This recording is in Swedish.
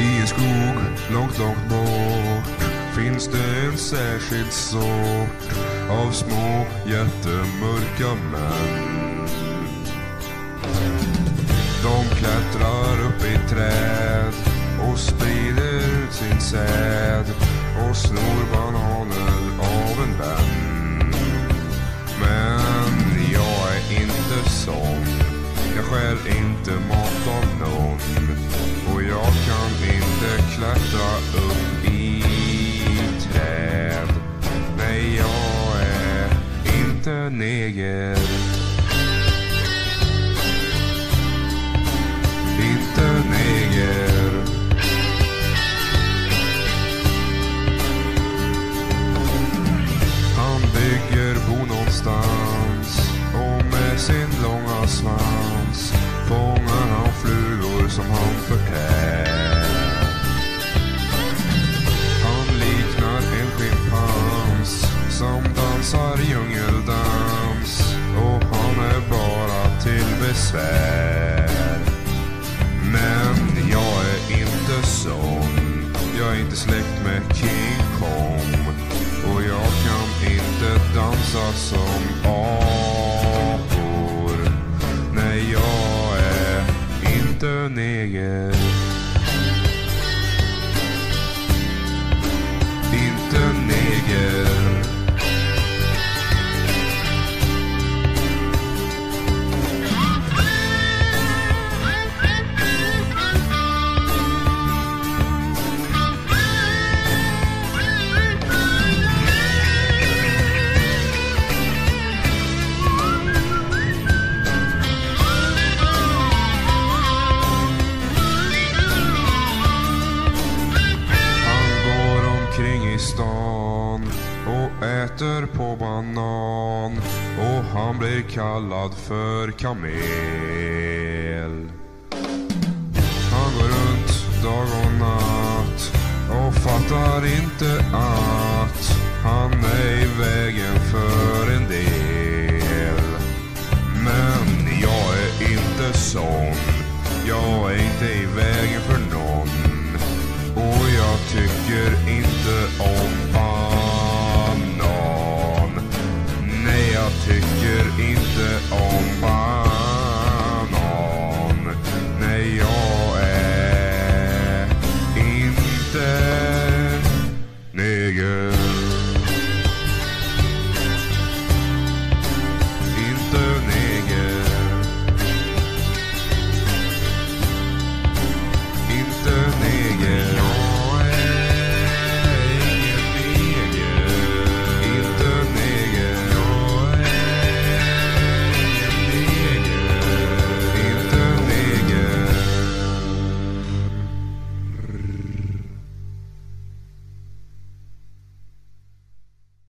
I en skog Långt, långt bort finns det en särskild sort av små jättemörka män. De klättrar upp i träd och sprider ut sin säd och snor bananer neger. Inte neger. Han bygger bo någonstans och med sin långa svans fångar han flugor som han förtär. Besvär. Men jag är inte sån. Jag är inte släkt med King Kong. Och jag kan inte dansa som apor. Nej, jag är inte neger. Han blir kallad för kamel. Han går runt dag och natt och fattar inte att han är iväg.